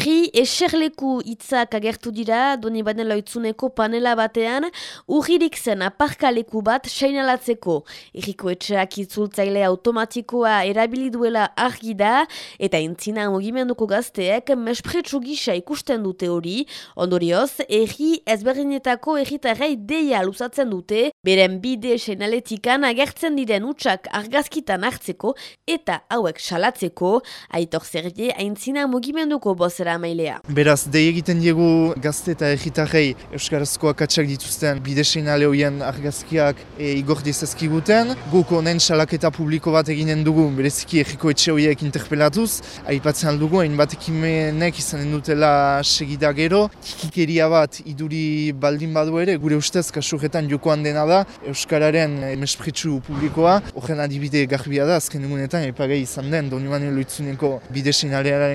Fri eserleku hitzak agertu dira, doni baden loitzuneko panela batean, urririk zen aparkaleku bat seinalatzeko. Eriko etxeak itzultzaile automatikoa erabili duela argi da, eta entzina mugimenduko gazteek mespretsu gisa ikusten dute hori, ondorioz, erri ezberdinetako erritarrei deia luzatzen dute, beren bide seinaletikan agertzen diren utxak argazkitan hartzeko, eta hauek salatzeko, aitor zerdi aintzina mugimenduko boz mailea. Beraz, dei egiten diegu gazte eta egitarrei Euskarazko akatsak dituzten bidesein aleoien argazkiak e, igor dizazkiguten. Guk honen salaketa publiko bat eginen dugu, bereziki egiko etxe horiek interpelatuz. Aipatzen aldugu, hain bat ekimenek izanen dutela segida gero. Kikikeria bat iduri baldin badu ere, gure ustez kasurretan jokoan dena da, Euskararen e, mespritzu publikoa. Horren adibide garbia da, azken dugunetan, epagai izan den, doni manen loitzuneko bidesein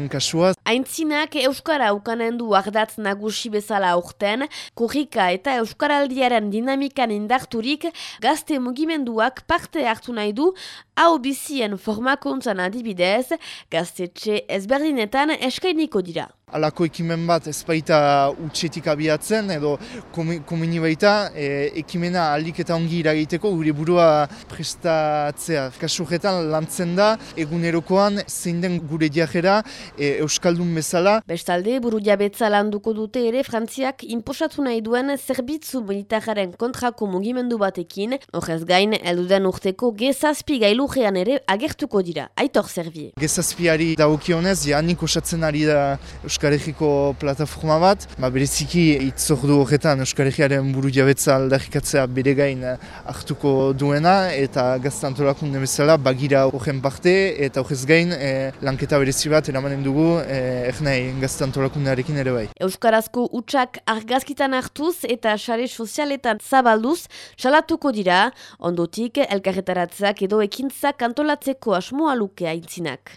kasua. Aintzinak Euskara ukanen du ardatz nagusi bezala aurten, korrika eta Euskaraldiaren dinamikan indarturik gazte mugimenduak parte hartu nahi du hau bizien formakuntzan adibidez, gaztetxe ezberdinetan eskainiko dira. Alako ekimen bat ez baita utxetik abiatzen edo komini baita e, ekimena alik eta ongi iragiteko gure burua prestatzea. Kasurretan lantzen da egunerokoan zein den gure diajera e, Euskaldun bezala. Bestalde, buru jabetza landuko dute ere Frantziak inposatu nahi duen zerbitzu militararen kontrako mugimendu batekin, horrez gain, elduden urteko gezazpi gailujean ere agertuko dira. Aitor zerbie. Gezazpiari dagokionez, janik osatzen ari da Euskaregiko plataforma bat, ba, bereziki itzordu horretan Euskaregiaren buru jabetza aldarrikatzea bere gain hartuko duena eta gaztantolakunde bezala bagira horren parte eta horrez gain e, lanketa berezi bat eramanen dugu e, ernei gaztantolakundearekin ere bai. Euskarazko utxak argazkitan hartuz eta sare sozialetan zabalduz salatuko dira, ondotik elkarretaratzak edo ekintzak antolatzeko asmoa luke aintzinak.